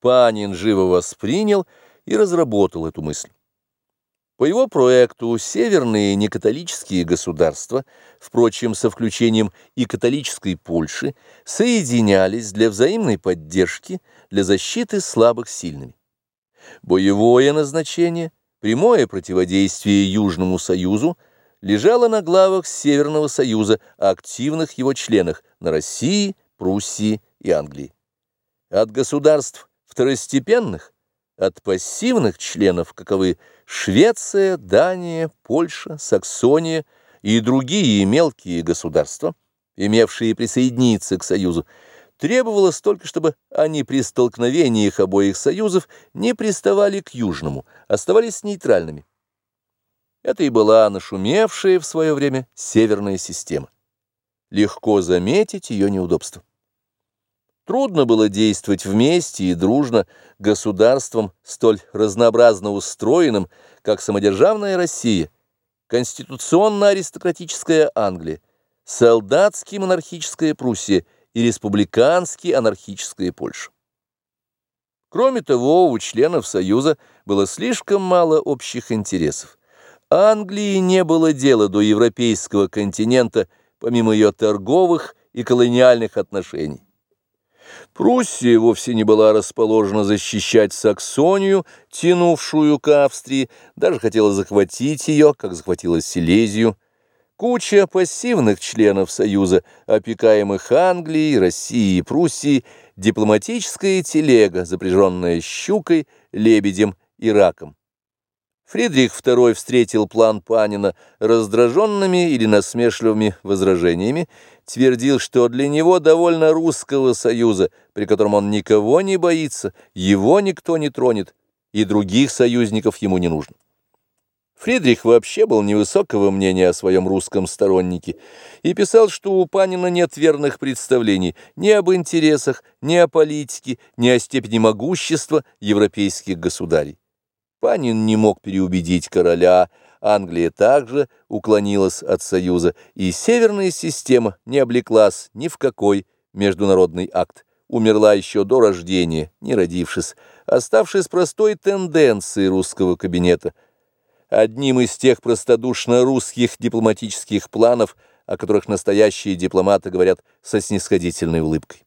Панин живо воспринял и разработал эту мысль. По его проекту северные некатолические государства, впрочем, со включением и католической Польши, соединялись для взаимной поддержки, для защиты слабых сильными. Боевое назначение, прямое противодействие Южному Союзу лежало на главах Северного Союза, активных его членах, на России, Пруссии и Англии. От государств второстепенных, от пассивных членов, каковы Швеция, Дания, Польша, Саксония и другие мелкие государства, имевшие присоединиться к Союзу, требовалось только, чтобы они при столкновении их обоих союзов не приставали к Южному, оставались нейтральными. Это и была нашумевшая в свое время северная система. Легко заметить ее неудобства. Трудно было действовать вместе и дружно государством, столь разнообразно устроенным, как самодержавная Россия, конституционно-аристократическая Англия, солдатски-монархическая Пруссия и республикански-анархическая Польша. Кроме того, у членов Союза было слишком мало общих интересов. Англии не было дела до европейского континента, помимо ее торговых и колониальных отношений. Пруссия вовсе не была расположена защищать Саксонию, тянувшую к Австрии, даже хотела захватить ее, как захватила Силезию. Куча пассивных членов Союза, опекаемых Англией, Россией и Пруссией, дипломатическая телега, запряженная щукой, лебедем и раком. Фридрих II встретил план Панина раздраженными или насмешливыми возражениями, твердил, что для него довольно русского союза, при котором он никого не боится, его никто не тронет, и других союзников ему не нужно. Фридрих вообще был невысокого мнения о своем русском стороннике и писал, что у Панина нет верных представлений ни об интересах, ни о политике, ни о степени могущества европейских государей. Панин не мог переубедить короля, Англия также уклонилась от Союза, и северная система не облеклась ни в какой международный акт, умерла еще до рождения, не родившись, оставшись простой тенденцией русского кабинета, одним из тех простодушно-русских дипломатических планов, о которых настоящие дипломаты говорят со снисходительной улыбкой.